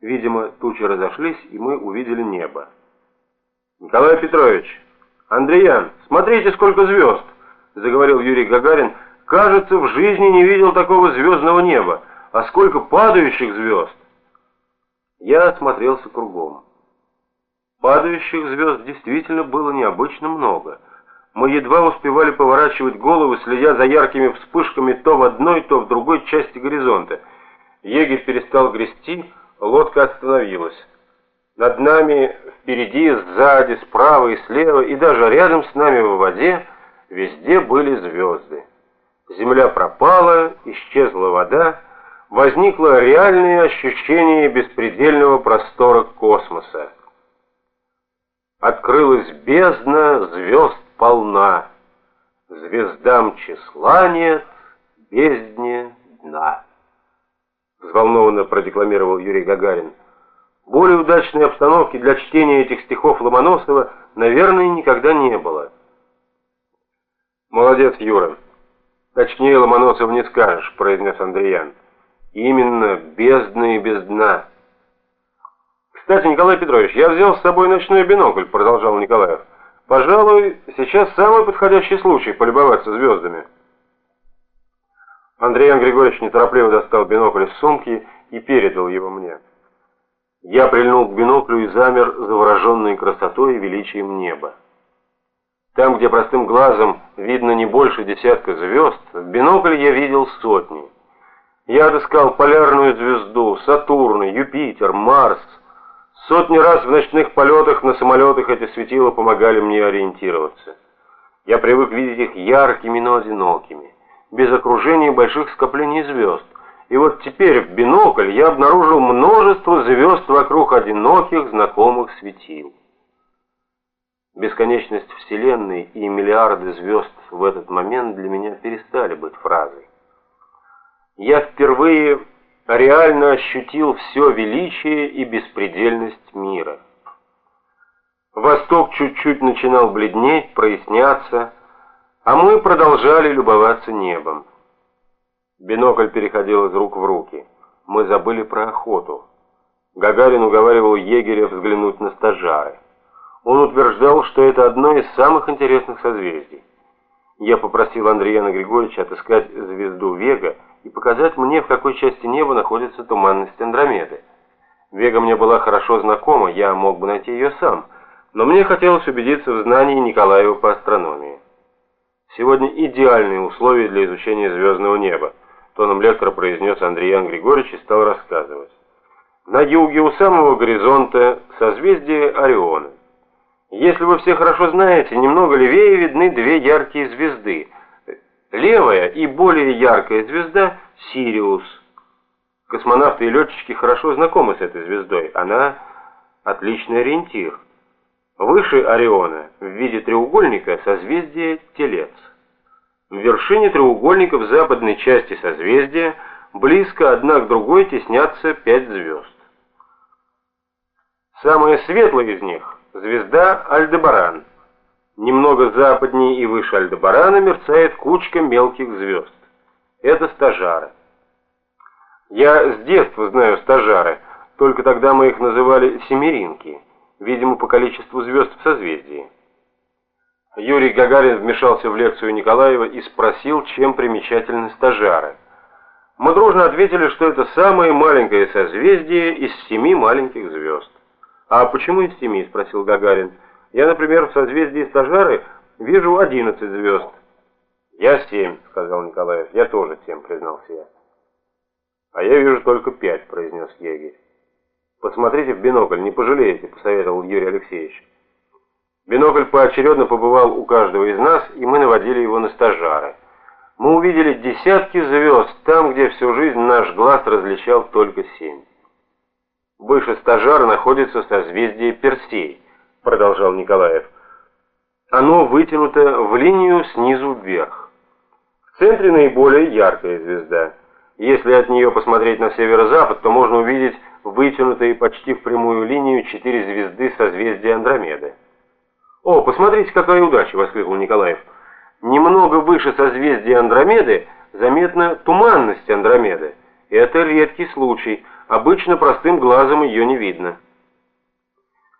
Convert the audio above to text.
Видимо, тучи разошлись, и мы увидели небо. «Николай Петрович! Андреян, смотрите, сколько звезд!» — заговорил Юрий Гагарин. «Кажется, в жизни не видел такого звездного неба. А сколько падающих звезд!» Я осмотрелся кругом. Падающих звезд действительно было необычно много. Мы едва успевали поворачивать головы, следя за яркими вспышками то в одной, то в другой части горизонта. Егерь перестал грести, лодка остановилась. Над нами, впереди, сзади, справа и слева, и даже рядом с нами в воде, везде были звезды. Земля пропала, исчезла вода, возникло реальное ощущение беспредельного простора космоса. Открылась бездна, звезд полна, звездам числа нет, бездне дна. Взволнованно продекламировал Юрий Гагарин. Более удачной обстановки для чтения этих стихов Ломоносова, наверное, никогда не было. «Молодец, Юра. Точнее, Ломоносов не скажешь», — произнес Андреян. «Именно бездна и без дна». «Кстати, Николай Петрович, я взял с собой ночной бинокль», — продолжал Николаев. «Пожалуй, сейчас самый подходящий случай полюбоваться звездами». Андрей Григорьевич неторопливо достал бинокль из сумки и передал его мне. Я прильнул к биноклю и замер, завороженной красотой и величием неба. Там, где простым глазом видно не больше десятка звезд, в бинокль я видел сотни. Я отыскал полярную звезду, Сатурн, Юпитер, Марс. Сотни раз в ночных полетах на самолетах эти светила помогали мне ориентироваться. Я привык видеть их яркими, но одинокими, без окружения больших скоплений звезд. И вот теперь в бинокль я обнаружил множество звезд вокруг одиноких знакомых светил. Бесконечность Вселенной и миллиарды звезд в этот момент для меня перестали быть фразой. Я впервые реально ощутил все величие и беспредельность мира. Восток чуть-чуть начинал бледнеть, проясняться, а мы продолжали любоваться небом. Бинокль переходил из рук в руки. Мы забыли про охоту. Гагарин уговаривал егеря взглянуть на стажары. Он утверждал, что это одно из самых интересных созвездий. Я попросил Андреяна Григорьевича отыскать звезду Вега и показать мне, в какой части неба находится туманность Андромеды. Вега мне была хорошо знакома, я мог бы найти ее сам, но мне хотелось убедиться в знании Николаева по астрономии. Сегодня идеальные условия для изучения звездного неба тоном лектора произнес Андреян Григорьевич и стал рассказывать. На юге у самого горизонта созвездие Ориона. Если вы все хорошо знаете, немного левее видны две яркие звезды. Левая и более яркая звезда – Сириус. Космонавты и летчики хорошо знакомы с этой звездой. Она – отличный ориентир. Выше Ориона, в виде треугольника, созвездие Телец. В вершине треугольника в западной части созвездия близко одна к другой теснятся пять звезд. Самая светлая из них – звезда Альдебаран. Немного западнее и выше Альдебарана мерцает кучка мелких звезд. Это стажары. Я с детства знаю стажары, только тогда мы их называли семеринки, видимо, по количеству звезд в созвездии. Юрий Гагарин вмешался в лекцию Николаева и спросил, чем примечательны стажары. Мы дружно ответили, что это самое маленькое созвездие из семи маленьких звезд. «А почему из семи?» – спросил Гагарин. «Я, например, в созвездии стажары вижу одиннадцать звезд». «Я семь», – сказал Николаев. «Я тоже семь», – признался я. «А я вижу только пять», – произнес егерь. «Посмотрите в бинокль, не пожалеете», – посоветовал Юрий Алексеевич. Бинокль поочередно побывал у каждого из нас, и мы наводили его на стажары. Мы увидели десятки звезд там, где всю жизнь наш глаз различал только семь. Выше стажара находится созвездие Персей, продолжал Николаев. Оно вытянуто в линию снизу вверх. В центре наиболее яркая звезда. Если от нее посмотреть на северо-запад, то можно увидеть вытянутые почти в прямую линию четыре звезды созвездия Андромеды. «О, посмотрите, какая удача!» — воскликнул Николаев. «Немного выше созвездия Андромеды заметна туманность Андромеды. Это редкий случай. Обычно простым глазом ее не видно.